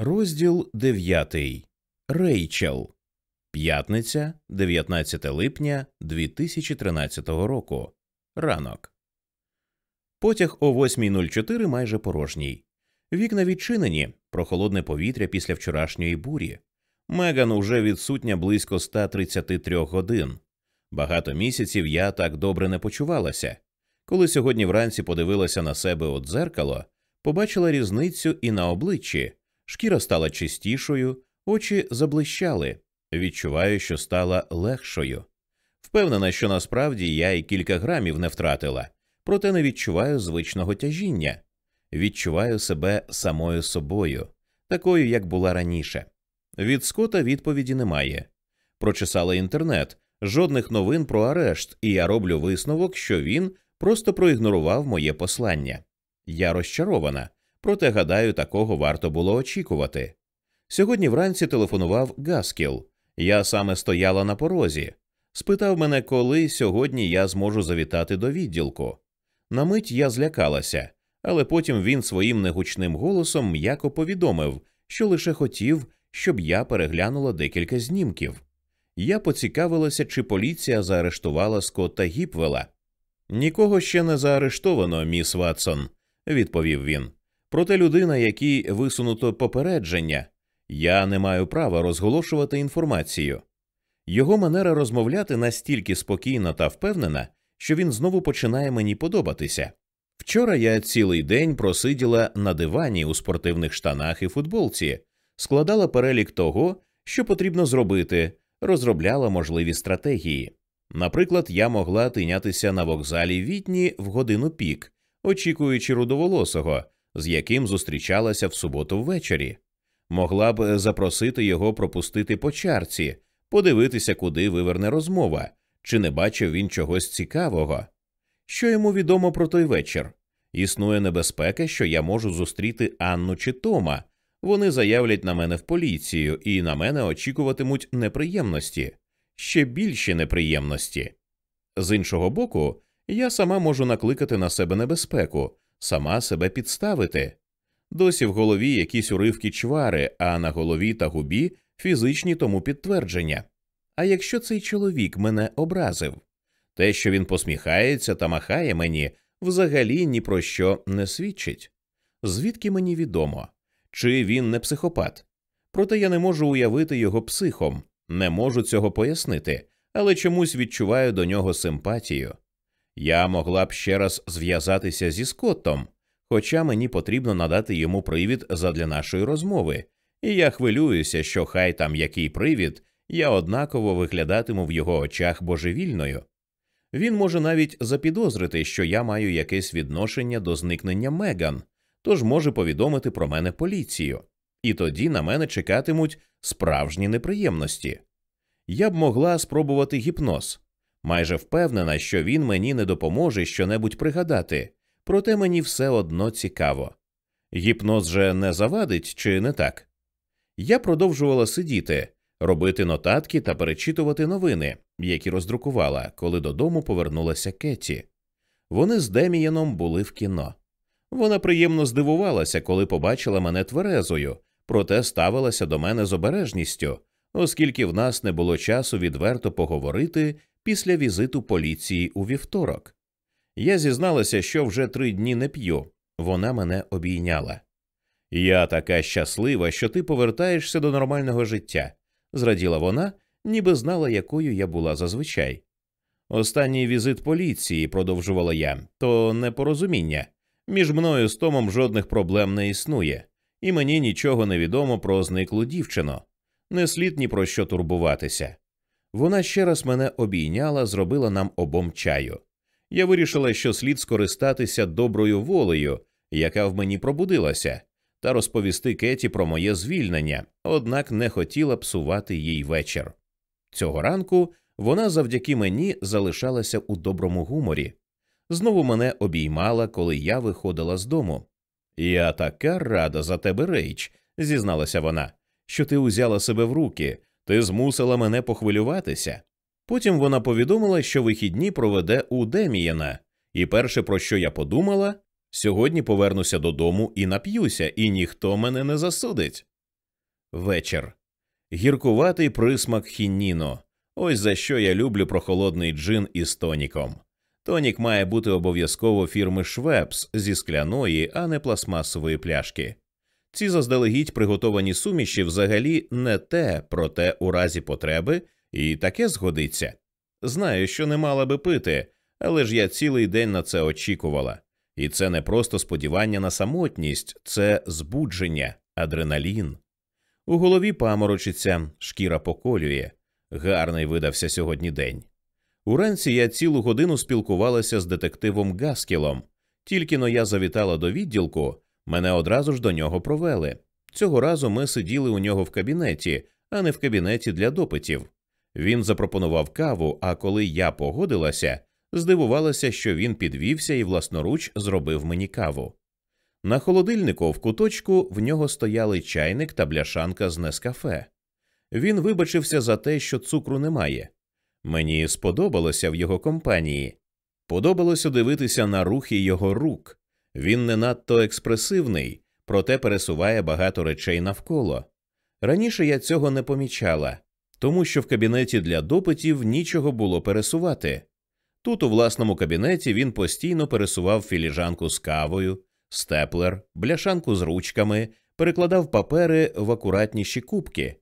Розділ 9. Рейчел. П'ятниця, 19 липня 2013 року. Ранок. Потяг о 8.04 майже порожній. Вікна відчинені, прохолодне повітря після вчорашньої бурі. Меган уже відсутня близько 133 годин. Багато місяців я так добре не почувалася. Коли сьогодні вранці подивилася на себе у дзеркало, побачила різницю і на обличчі. Шкіра стала чистішою, очі заблищали. Відчуваю, що стала легшою. Впевнена, що насправді я і кілька грамів не втратила, проте не відчуваю звичного тяжіння. Відчуваю себе самою собою, такою, як була раніше. Від Скота відповіді немає. Прочесала інтернет, жодних новин про арешт, і я роблю висновок, що він просто проігнорував моє послання. Я розчарована, проте гадаю, такого варто було очікувати. Сьогодні вранці телефонував Гаскіл. Я саме стояла на порозі. Спитав мене, коли сьогодні я зможу завітати до відділку. На мить я злякалася, але потім він своїм негучним голосом м'яко повідомив, що лише хотів, щоб я переглянула декілька знімків. Я поцікавилася, чи поліція заарештувала Скотта Гіпвела. Нікого ще не заарештовано, міс Ватсон, відповів він. Проте людина, якій висунуто попередження, я не маю права розголошувати інформацію. Його манера розмовляти настільки спокійна та впевнена, що він знову починає мені подобатися. Вчора я цілий день просиділа на дивані у спортивних штанах і футболці, складала перелік того, що потрібно зробити, розробляла можливі стратегії. Наприклад, я могла тинятися на вокзалі Вітні в годину пік, очікуючи рудоволосого, з яким зустрічалася в суботу ввечері. Могла б запросити його пропустити по чарці, подивитися, куди виверне розмова, чи не бачив він чогось цікавого. Що йому відомо про той вечір? Існує небезпека, що я можу зустріти Анну чи Тома. Вони заявлять на мене в поліцію, і на мене очікуватимуть неприємності, ще більші неприємності. З іншого боку, я сама можу накликати на себе небезпеку, сама себе підставити. Досі в голові якісь уривки чвари, а на голові та губі фізичні тому підтвердження. А якщо цей чоловік мене образив, те, що він посміхається та махає мені, взагалі ні про що не свідчить. Звідки мені відомо, чи він не психопат? Проте я не можу уявити його психом, не можу цього пояснити, але чомусь відчуваю до нього симпатію. Я могла б ще раз зв'язатися зі Скоттом, хоча мені потрібно надати йому привід задля нашої розмови, і я хвилююся, що хай там який привід, я однаково виглядатиму в його очах божевільною. Він може навіть запідозрити, що я маю якесь відношення до зникнення Меган, тож може повідомити про мене поліцію, і тоді на мене чекатимуть справжні неприємності. Я б могла спробувати гіпноз, майже впевнена, що він мені не допоможе щонебудь пригадати, проте мені все одно цікаво. Гіпноз же не завадить, чи не так? Я продовжувала сидіти, робити нотатки та перечитувати новини, які роздрукувала, коли додому повернулася Кеті. Вони з Демієном були в кіно. Вона приємно здивувалася, коли побачила мене тверезою, проте ставилася до мене з обережністю, оскільки в нас не було часу відверто поговорити після візиту поліції у вівторок. Я зізналася, що вже три дні не п'ю. Вона мене обійняла. Я така щаслива, що ти повертаєшся до нормального життя, зраділа вона, ніби знала, якою я була зазвичай. Останній візит поліції, продовжувала я, то непорозуміння. Між мною з Томом жодних проблем не існує, і мені нічого не відомо про зниклу дівчину. Не слід ні про що турбуватися. Вона ще раз мене обійняла, зробила нам обом чаю. Я вирішила, що слід скористатися доброю волею, яка в мені пробудилася, та розповісти Кеті про моє звільнення, однак не хотіла псувати їй вечір. Цього ранку вона завдяки мені залишалася у доброму гуморі. Знову мене обіймала, коли я виходила з дому. Я така рада за тебе, Рейч, зізналася вона, що ти узяла себе в руки, ти змусила мене похвилюватися. Потім вона повідомила, що вихідні проведе у Демієна, і перше, про що я подумала, сьогодні повернуся додому і нап'юся, і ніхто мене не засудить. вечір. Гіркуватий присмак хініно. Ось за що я люблю прохолодний джин із тоніком. Тонік має бути обов'язково фірми Швепс зі скляної, а не пластмасової пляшки. Ці заздалегідь приготовані суміші взагалі не те, проте у разі потреби і таке згодиться. Знаю, що не мала би пити, але ж я цілий день на це очікувала. І це не просто сподівання на самотність, це збудження, адреналін. У голові паморочиться, шкіра поколює. Гарний видався сьогодні день. Уранці я цілу годину спілкувалася з детективом Гаскілом. Тільки но я завітала до відділку, мене одразу ж до нього провели. Цього разу ми сиділи у нього в кабінеті, а не в кабінеті для допитів. Він запропонував каву, а коли я погодилася, здивувалася, що він підвівся і власноруч зробив мені каву. На холодильнику в куточку в нього стояли чайник та бляшанка з нескафе. Він вибачився за те, що цукру немає. Мені сподобалося в його компанії. Подобалося дивитися на рухи його рук. Він не надто експресивний, проте пересуває багато речей навколо. Раніше я цього не помічала, тому що в кабінеті для допитів нічого було пересувати. Тут, у власному кабінеті, він постійно пересував філіжанку з кавою, степлер, бляшанку з ручками, перекладав папери в акуратніші кубки.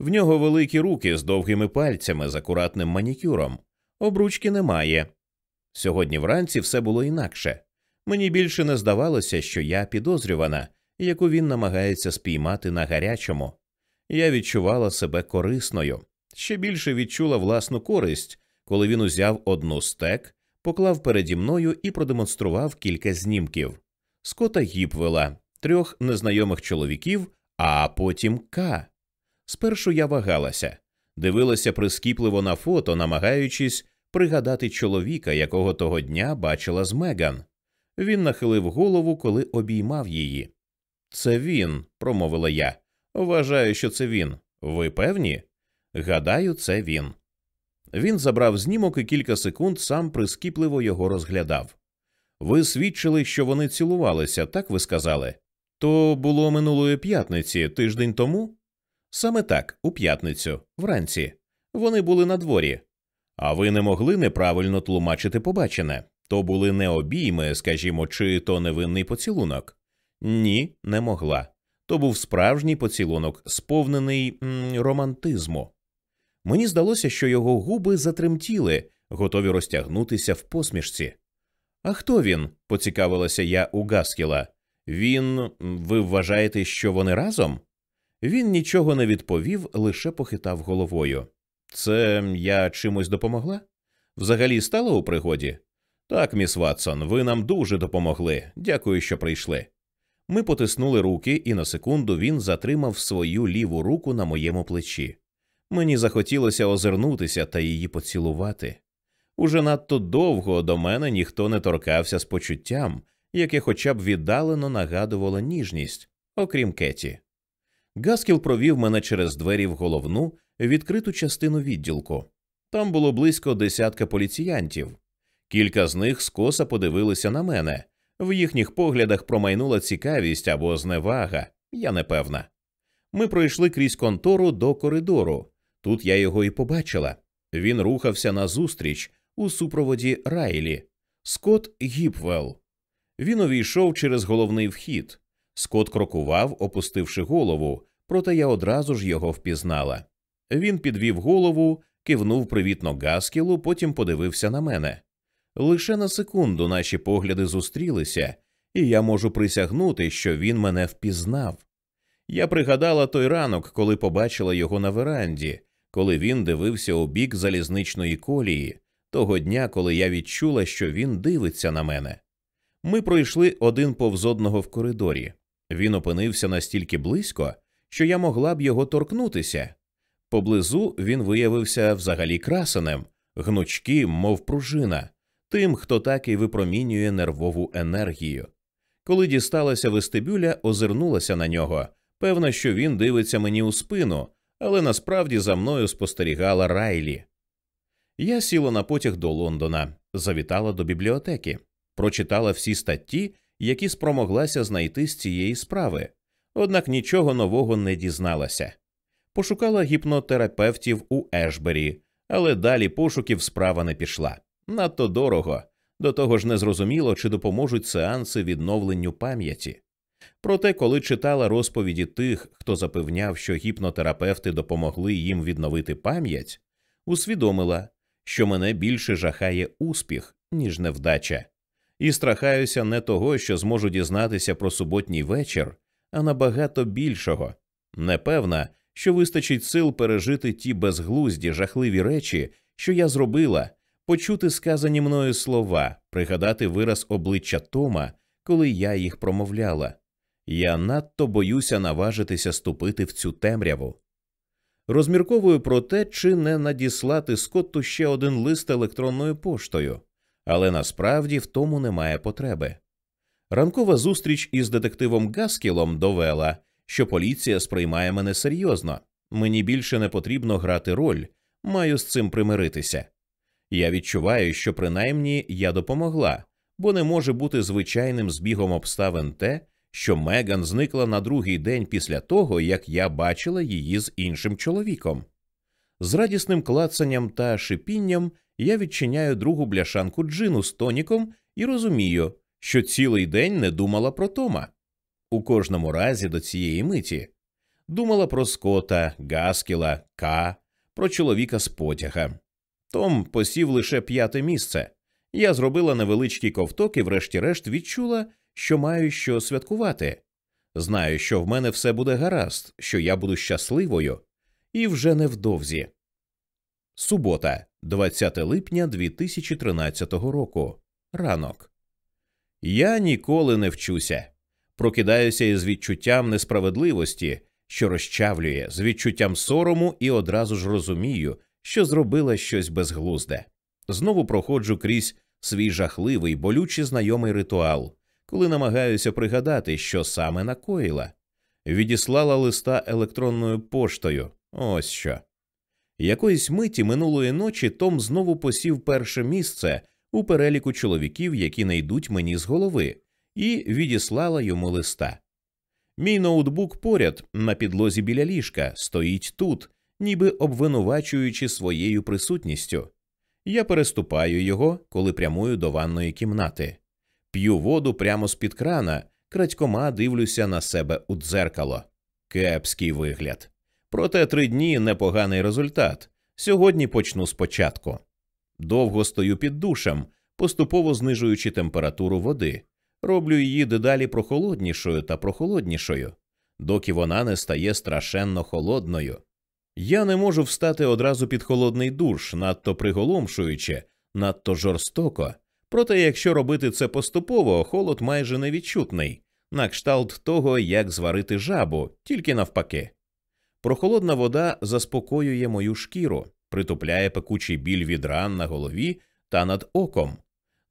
В нього великі руки з довгими пальцями з акуратним манікюром. Обручки немає. Сьогодні вранці все було інакше. Мені більше не здавалося, що я підозрювана, яку він намагається спіймати на гарячому. Я відчувала себе корисною, ще більше відчула власну користь, коли він узяв одну стек, поклав переді мною і продемонстрував кілька знімків Скота Гіпвела, трьох незнайомих чоловіків, а потім К. Спершу я вагалася, дивилася прискіпливо на фото, намагаючись пригадати чоловіка, якого того дня бачила з Меган. Він нахилив голову, коли обіймав її. Це він, промовила я. Вважаю, що це він. Ви певні? Гадаю, це він. Він забрав знімок і кілька секунд сам прискіпливо його розглядав. Ви свідчили, що вони цілувалися, так ви сказали? То було минулої п'ятниці, тиждень тому? Саме так, у п'ятницю, вранці. Вони були на дворі. А ви не могли неправильно тлумачити побачене. То були не обійми, скажімо, чи то невинний поцілунок? Ні, не могла. То був справжній поцілунок, сповнений м, романтизму. Мені здалося, що його губи затремтіли, готові розтягнутися в посмішці. А хто він? поцікавилася я у Гаскіла. Він. ви вважаєте, що вони разом? Він нічого не відповів, лише похитав головою. Це я чимось допомогла? Взагалі стало у пригоді? Так, міс Ватсон, ви нам дуже допомогли. Дякую, що прийшли. Ми потиснули руки, і на секунду він затримав свою ліву руку на моєму плечі. Мені захотілося озирнутися та її поцілувати. Уже надто довго до мене ніхто не торкався з почуттям, яке хоча б віддалено нагадувало ніжність, окрім Кеті. Гаскіл провів мене через двері в головну відкриту частину відділку. Там було близько десятка поліціянтів. Кілька з них скоса подивилися на мене. В їхніх поглядах промайнула цікавість або зневага, я не певна. Ми пройшли крізь контору до коридору. Тут я його і побачила. Він рухався назустріч у супроводі Райлі. Скот Гіпвелл. Він увійшов через головний вхід. Скот крокував, опустивши голову, проте я одразу ж його впізнала. Він підвів голову, кивнув привітно Гаскілу, потім подивився на мене. Лише на секунду наші погляди зустрілися, і я можу присягнути, що він мене впізнав. Я пригадала той ранок, коли побачила його на веранді, коли він дивився у бік залізничної колії, того дня, коли я відчула, що він дивиться на мене. Ми пройшли один повз одного в коридорі. Він опинився настільки близько, що я могла б його торкнутися. Поблизу він виявився взагалі красенем, гнучким, мов пружина, тим, хто так і випромінює нервову енергію. Коли дісталася вестибюля, озирнулася на нього. Певно, що він дивиться мені у спину, але насправді за мною спостерігала Райлі. Я сіла на потяг до Лондона, завітала до бібліотеки, прочитала всі статті, які спромоглася знайти з цієї справи. однак нічого нового не дізналася. Пошукала гіпнотерапевтів у Ешбері, але далі пошуків справа не пішла. Надто дорого, до того ж не зрозуміло, чи допоможуть сеанси відновленню пам'яті. Проте, коли читала розповіді тих, хто запевняв, що гіпнотерапевти допомогли їм відновити пам'ять, усвідомила, що мене більше жахає успіх, ніж невдача, і страхаюся не того, що зможу дізнатися про суботній вечір, а набагато більшого. Непевна, що вистачить сил пережити ті безглузді, жахливі речі, що я зробила, почути сказані мною слова, пригадати вираз обличчя Тома, коли я їх промовляла. Я надто боюся наважитися ступити в цю темряву. Розмірковую про те, чи не надіслати Скотту ще один лист електронною поштою, але насправді в тому немає потреби. Ранкова зустріч із детективом Гаскілом довела, що поліція сприймає мене серйозно, мені більше не потрібно грати роль, маю з цим примиритися. Я відчуваю, що принаймні я допомогла, бо не може бути звичайним збігом обставин те, що Меган зникла на другий день після того, як я бачила її з іншим чоловіком. З радісним клацанням та шипінням я відчиняю другу бляшанку джину з тоніком і розумію, що цілий день не думала про Тома. У кожному разі до цієї миті думала про Скота, Гаскіла, К, про чоловіка з потяга. Том посів лише п'яте місце. Я зробила невеличкий ковток і, врешті-решт, відчула, що маю що святкувати. Знаю, що в мене все буде гаразд, що я буду щасливою, і вже невдовзі. Субота, 20 липня 2013 року. Ранок. Я ніколи не вчуся. Прокидаюся із відчуттям несправедливості, що розчавлює, з відчуттям сорому і одразу ж розумію, що зробила щось безглузде. Знову проходжу крізь свій жахливий, болючий знайомий ритуал, коли намагаюся пригадати, що саме накоїла. Відіслала листа електронною поштою. Ось що. Якоїсь миті минулої ночі Том знову посів перше місце у переліку чоловіків, які не йдуть мені з голови, і відіслала йому листа. Мій ноутбук поряд на підлозі біля ліжка стоїть тут, ніби обвинувачуючи своєю присутністю. Я переступаю його, коли прямую до ванної кімнати, п'ю воду прямо з під крана, крадькома дивлюся на себе у дзеркало. Кепський вигляд. Проте три дні непоганий результат. Сьогодні почну спочатку. Довго стою під душем, поступово знижуючи температуру води, роблю її дедалі прохолоднішою та прохолоднішою, доки вона не стає страшенно холодною. Я не можу встати одразу під холодний душ, надто приголомшуючи, надто жорстоко. Проте, якщо робити це поступово, холод майже невідчутний, на кшталт того, як зварити жабу, тільки навпаки. Прохолодна вода заспокоює мою шкіру, притупляє пекучий біль від ран на голові та над оком.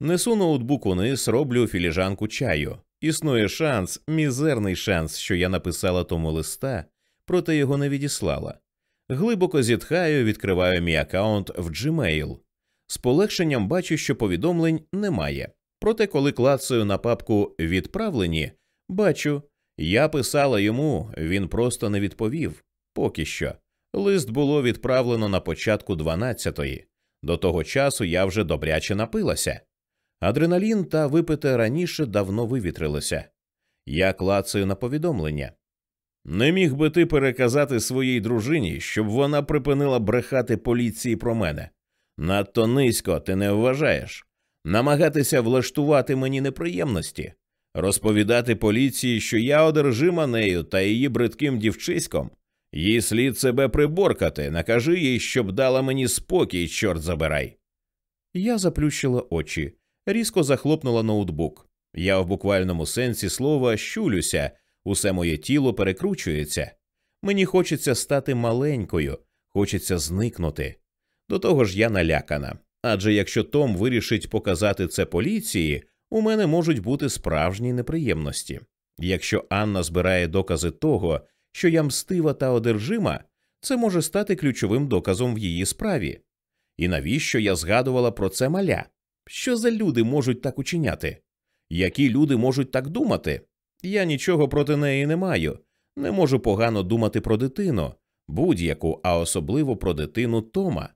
Несу ноутбук униз, роблю філіжанку чаю. Існує шанс, мізерний шанс, що я написала тому листа, проте його не відіслала. Глибоко зітхаю, відкриваю мій аккаунт в Gmail. З полегшенням бачу, що повідомлень немає. Проте, коли клацаю на папку відправлені, бачу, я писала йому, він просто не відповів. Поки що. Лист було відправлено на початку 12-ї. До того часу я вже добряче напилася. Адреналін та випите раніше давно вивітрилося. Я клацаю на повідомлення. Не міг би ти переказати своїй дружині, щоб вона припинила брехати поліції про мене. Надто низько ти не вважаєш, намагатися влаштувати мені неприємності, розповідати поліції, що я одержима нею та її бридким дівчиськом. Їй слід себе приборкати, накажи їй, щоб дала мені спокій, чорт забирай. Я заплющила очі, різко захлопнула ноутбук. Я в буквальному сенсі слова щулюся, усе моє тіло перекручується. Мені хочеться стати маленькою, хочеться зникнути. До того ж, я налякана. Адже якщо Том вирішить показати це поліції, у мене можуть бути справжні неприємності. Якщо Анна збирає докази того, що я мстива та одержима, це може стати ключовим доказом в її справі. І навіщо я згадувала про це маля? Що за люди можуть так учиняти? Які люди можуть так думати? Я нічого проти неї не маю, Не можу погано думати про дитину, будь-яку, а особливо про дитину Тома.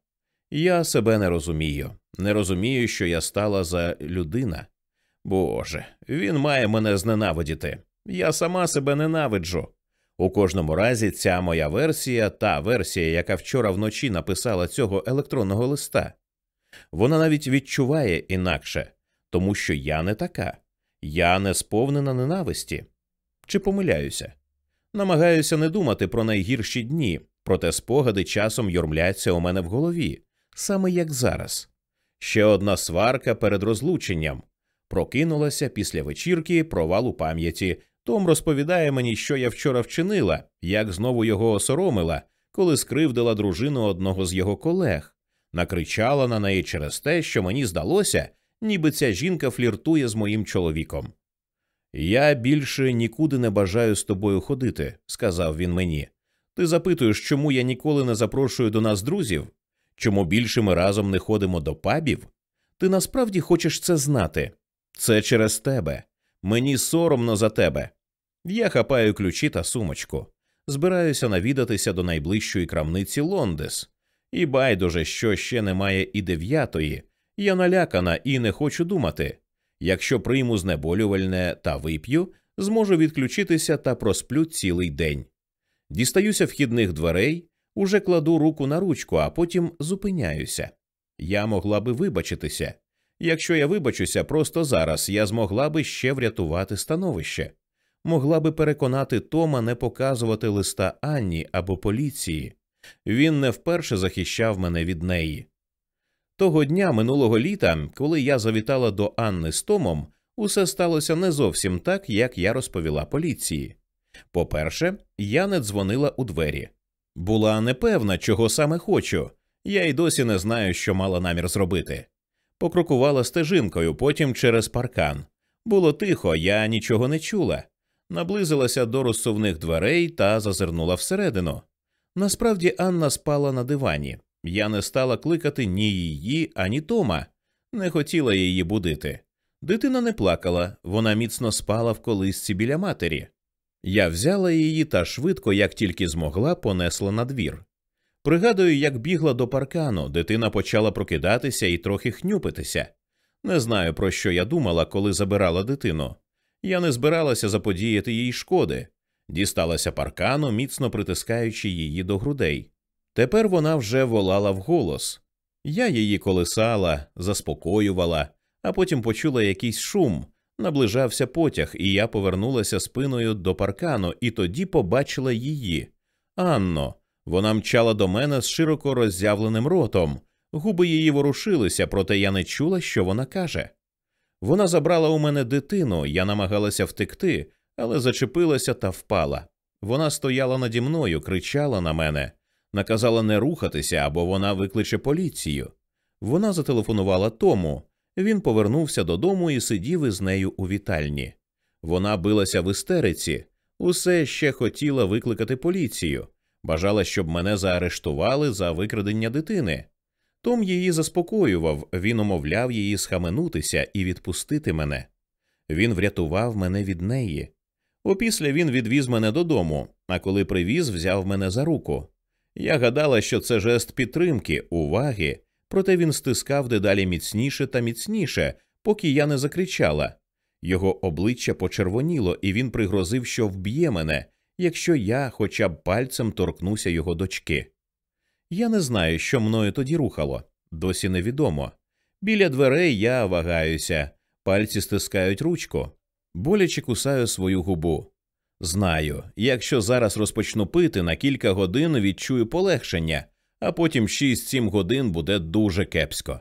Я себе не розумію, не розумію, що я стала за людина. Боже, він має мене зненавидіти. Я сама себе ненавиджу. У кожному разі, ця моя версія, та версія, яка вчора вночі написала цього електронного листа, вона навіть відчуває інакше, тому що я не така, я не сповнена ненависті. Чи помиляюся? Намагаюся не думати про найгірші дні, проте спогади часом юрмляться у мене в голові, саме як зараз. Ще одна сварка перед розлученням прокинулася після вечірки провалу пам'яті. Том розповідає мені, що я вчора вчинила, як знову його осоромила, коли скривдила дружину одного з його колег, накричала на неї через те, що мені здалося, ніби ця жінка фліртує з моїм чоловіком. Я більше нікуди не бажаю з тобою ходити, сказав він мені. Ти запитуєш, чому я ніколи не запрошую до нас друзів? Чому більше ми разом не ходимо до пабів? Ти насправді хочеш це знати? Це через тебе. Мені соромно за тебе. Я хапаю ключі та сумочку, збираюся навідатися до найближчої крамниці Лондес. І байдуже, що ще немає і дев'ятої. Я налякана і не хочу думати. Якщо прийму знеболювальне та вип'ю, зможу відключитися та просплю цілий день. Дістаюся вхідних дверей, уже кладу руку на ручку, а потім зупиняюся. Я могла би вибачитися. Якщо я вибачуся просто зараз, я змогла би ще врятувати становище, могла би переконати Тома не показувати листа Анні або поліції. Він не вперше захищав мене від неї. Того дня минулого літа, коли я завітала до Анни з Томом, усе сталося не зовсім так, як я розповіла поліції. По-перше, я не дзвонила у двері. Була непевна, чого саме хочу, я й досі не знаю, що мала намір зробити. Покрокувала стежинкою, потім через паркан. Було тихо, я нічого не чула. Наблизилася до розсувних дверей та зазирнула всередину. Насправді Анна спала на дивані. Я не стала кликати ні її, ані Тома, не хотіла її будити. Дитина не плакала, вона міцно спала в колисці біля матері. Я взяла її та швидко, як тільки змогла, понесла на двір. Пригадую, як бігла до паркану, дитина почала прокидатися і трохи хнюпитися. Не знаю, про що я думала, коли забирала дитину. Я не збиралася заподіяти їй шкоди, дісталася паркану, міцно притискаючи її до грудей. Тепер вона вже волала вголос. Я її колисала, заспокоювала, а потім почула якийсь шум, наближався потяг, і я повернулася спиною до паркану, і тоді побачила її. Анно, вона мчала до мене з широко роззявленим ротом, губи її ворушилися, проте я не чула, що вона каже. Вона забрала у мене дитину, я намагалася втекти, але зачепилася та впала. Вона стояла наді мною, кричала на мене, наказала не рухатися або вона викличе поліцію. Вона зателефонувала тому. Він повернувся додому і сидів із нею у вітальні. Вона билася в істериці, усе ще хотіла викликати поліцію, бажала, щоб мене заарештували за викрадення дитини. Том її заспокоював, він умовляв її схаменутися і відпустити мене. Він врятував мене від неї. Опісля він відвіз мене додому, а коли привіз, взяв мене за руку. Я гадала, що це жест підтримки, уваги, проте він стискав дедалі міцніше та міцніше, поки я не закричала. Його обличчя почервоніло, і він пригрозив, що вб'є мене, якщо я хоча б пальцем торкнуся його дочки. Я не знаю, що мною тоді рухало, досі невідомо. Біля дверей я вагаюся, пальці стискають ручку, боляче кусаю свою губу. Знаю, якщо зараз розпочну пити, на кілька годин відчую полегшення, а потім 6-7 годин буде дуже кепсько.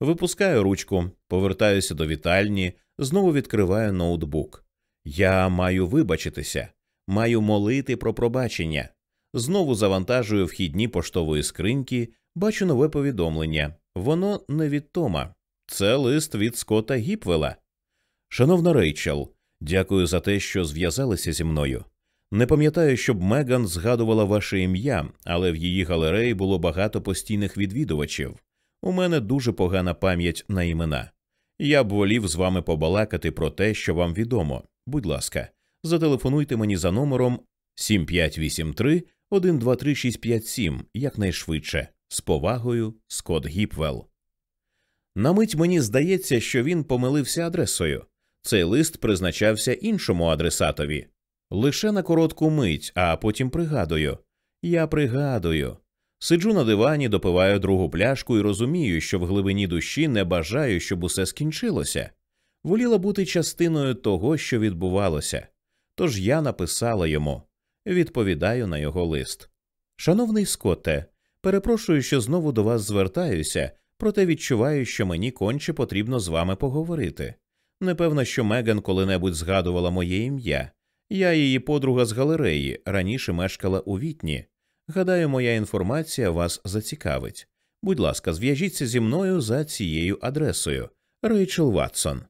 Випускаю ручку, повертаюся до вітальні, знову відкриваю ноутбук. Я маю вибачитися, маю молити про пробачення. Знову завантажую вхідні поштової скриньки, бачу нове повідомлення. Воно не від Тома. Це лист від Скотта Гіпвела. Шановна Рейчел, дякую за те, що зв'язалися зі мною. Не пам'ятаю, щоб Меган згадувала ваше ім'я, але в її галереї було багато постійних відвідувачів. У мене дуже погана пам'ять на імена. Я б волів з вами побалакати про те, що вам відомо. Будь ласка, зателефонуйте мені за номером 7583 123657 якнайшвидше. З повагою Скотт Гіпвелл. На мить мені здається, що він помилився адресою. Цей лист призначався іншому адресатові. Лише на коротку мить, а потім пригадую. Я пригадую. Сиджу на дивані, допиваю другу пляшку і розумію, що в глибині душі не бажаю, щоб усе скінчилося. Воліла бути частиною того, що відбувалося. Тож я написала йому відповідаю на його лист. Шановний Скотте, перепрошую, що знову до вас звертаюся, проте відчуваю, що мені конче потрібно з вами поговорити. Непевно, що Меган коли-небудь згадувала моє ім'я. Я її подруга з галереї, раніше мешкала у вітні. Гадаю, моя інформація вас зацікавить. Будь ласка, зв'яжіться зі мною за цією адресою Рейчел Ватсон.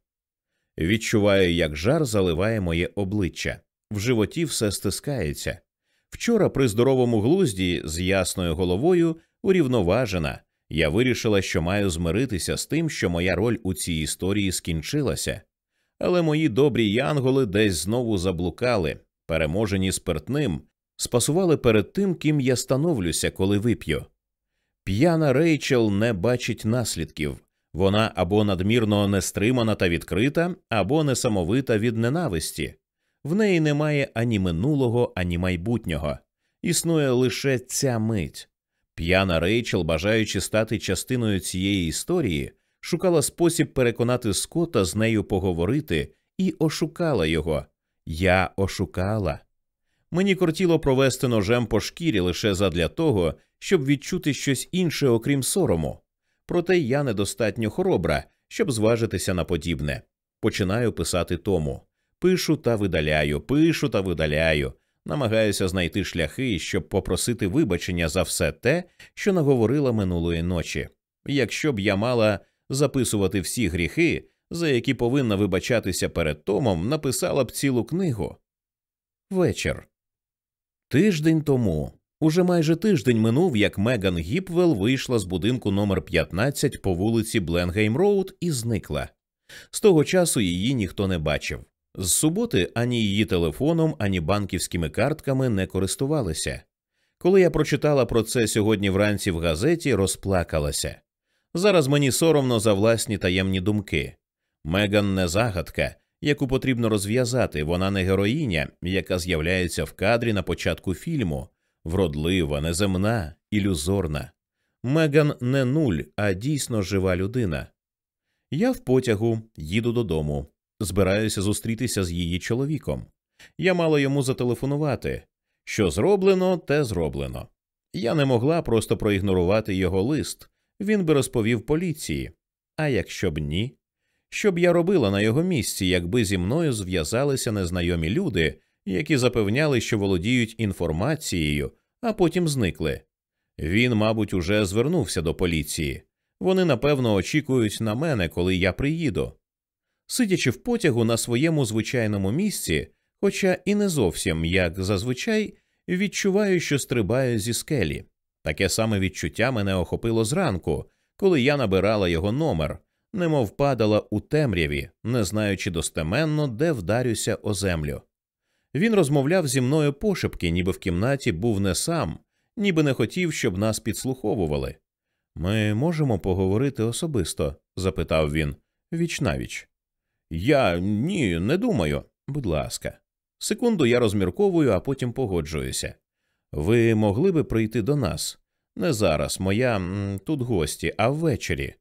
Відчуваю, як жар заливає моє обличчя. В животі все стискається. Вчора, при здоровому глузді, з ясною головою, урівноважена, я вирішила, що маю змиритися з тим, що моя роль у цій історії скінчилася. Але мої добрі янголи десь знову заблукали, переможені спиртним, спасували перед тим, ким я становлюся, коли вип'ю. П'яна Рейчел не бачить наслідків вона або надмірно нестримана та відкрита, або несамовита від ненависті. В неї немає ані минулого, ані майбутнього. Існує лише ця мить. П'яна Рейчел, бажаючи стати частиною цієї історії, шукала спосіб переконати Скотта з нею поговорити і ошукала його. Я ошукала. Мені кортіло провести ножем по шкірі лише задля того, щоб відчути щось інше, окрім сорому. Проте я недостатньо хоробра, щоб зважитися на подібне. Починаю писати тому. Пишу та видаляю, пишу та видаляю, намагаюся знайти шляхи, щоб попросити вибачення за все те, що наговорила минулої ночі. Якщо б я мала записувати всі гріхи, за які повинна вибачатися перед Томом, написала б цілу книгу. Вечір. Тиждень тому. Уже майже тиждень минув, як Меган Гіпвелл вийшла з будинку номер 15 по вулиці Бленгейм Роуд і зникла. З того часу її ніхто не бачив. З суботи ані її телефоном, ані банківськими картками не користувалися. Коли я прочитала про це сьогодні вранці в газеті, розплакалася. Зараз мені соромно за власні таємні думки. Меган не загадка, яку потрібно розв'язати. Вона не героїня, яка з'являється в кадрі на початку фільму, вродлива, неземна, ілюзорна. Меган не нуль, а дійсно жива людина. Я в потягу їду додому збираюся зустрітися з її чоловіком. Я мала йому зателефонувати. Що зроблено, те зроблено. Я не могла просто проігнорувати його лист, він би розповів поліції. А якщо б ні? Що б я робила на його місці, якби зі мною зв'язалися незнайомі люди, які запевняли, що володіють інформацією, а потім зникли? Він, мабуть, уже звернувся до поліції. Вони напевно очікують на мене, коли я приїду. Сидячи в потягу на своєму звичайному місці, хоча і не зовсім як зазвичай, відчуваю, що стрибаю зі скелі. Таке саме відчуття мене охопило зранку, коли я набирала його номер, немов падала у темряві, не знаючи достеменно, де вдарюся о землю. Він розмовляв зі мною пошепки, ніби в кімнаті був не сам, ніби не хотів, щоб нас підслуховували. Ми можемо поговорити особисто? запитав він, віч навіч. Я ні, не думаю. Будь ласка. Секунду я розмірковую, а потім погоджуюся. Ви могли би прийти до нас? Не зараз, моя тут гості, а ввечері.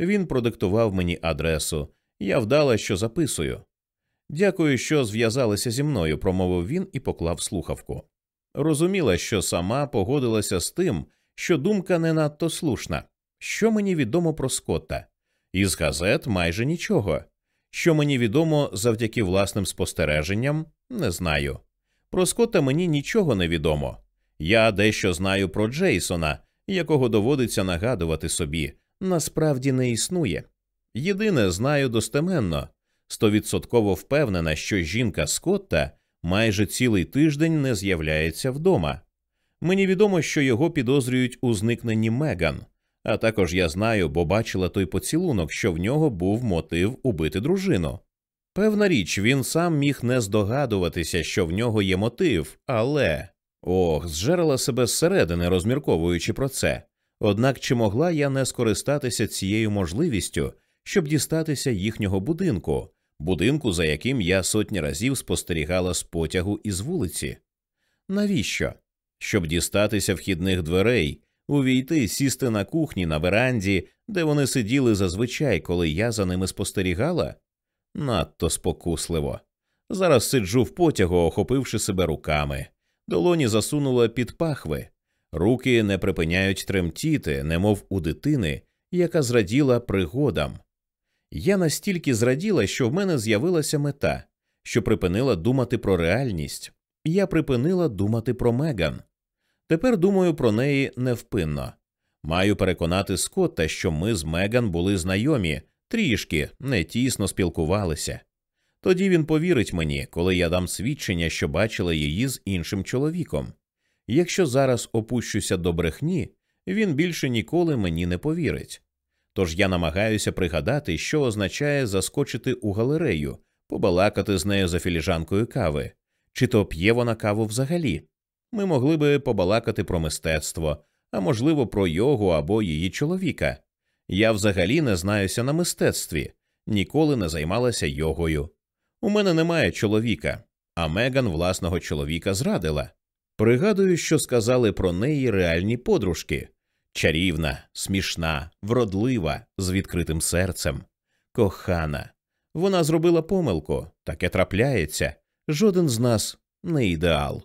Він продиктував мені адресу. Я вдала, що записую. Дякую, що зв'язалися зі мною, промовив він і поклав слухавку. Розуміла, що сама погодилася з тим, що думка не надто слушна. Що мені відомо про Скотта? Із газет майже нічого. Що мені відомо завдяки власним спостереженням, не знаю. Про Скотта мені нічого не відомо. Я дещо знаю про Джейсона, якого доводиться нагадувати собі, насправді не існує. Єдине знаю достеменно, стовідсотково впевнена, що жінка Скотта майже цілий тиждень не з'являється вдома. Мені відомо, що його підозрюють у зникненні Меган. А також я знаю, бо бачила той поцілунок, що в нього був мотив убити дружину. Певна річ, він сам міг не здогадуватися, що в нього є мотив, але ох, зжерила себе зсередини, розмірковуючи про це. Однак чи могла я не скористатися цією можливістю, щоб дістатися їхнього будинку, будинку, за яким я сотні разів спостерігала з потягу із вулиці? Навіщо? Щоб дістатися вхідних дверей, увійти, сісти на кухні на веранді, де вони сиділи зазвичай, коли я за ними спостерігала? Надто спокусливо. Зараз сиджу в потягу, охопивши себе руками. Долоні засунула під пахви. Руки не припиняють тремтіти, немов у дитини, яка зраділа пригодам. Я настільки зраділа, що в мене з'явилася мета, що припинила думати про реальність. Я припинила думати про Меган. Тепер думаю про неї невпинно. Маю переконати Скотта, що ми з Меган були знайомі, трішки не тісно спілкувалися. Тоді він повірить мені, коли я дам свідчення, що бачила її з іншим чоловіком. Якщо зараз опущуся до брехні, він більше ніколи мені не повірить. Тож я намагаюся пригадати, що означає заскочити у галерею, побалакати з нею за філіжанкою кави, чи то п'є вона каву взагалі. Ми могли би побалакати про мистецтво, а можливо, про йогу або її чоловіка. Я взагалі не знаюся на мистецтві, ніколи не займалася йогою. У мене немає чоловіка, а Меган власного чоловіка зрадила. Пригадую, що сказали про неї реальні подружки чарівна, смішна, вродлива, з відкритим серцем, кохана. Вона зробила помилку, таке трапляється. Жоден з нас не ідеал.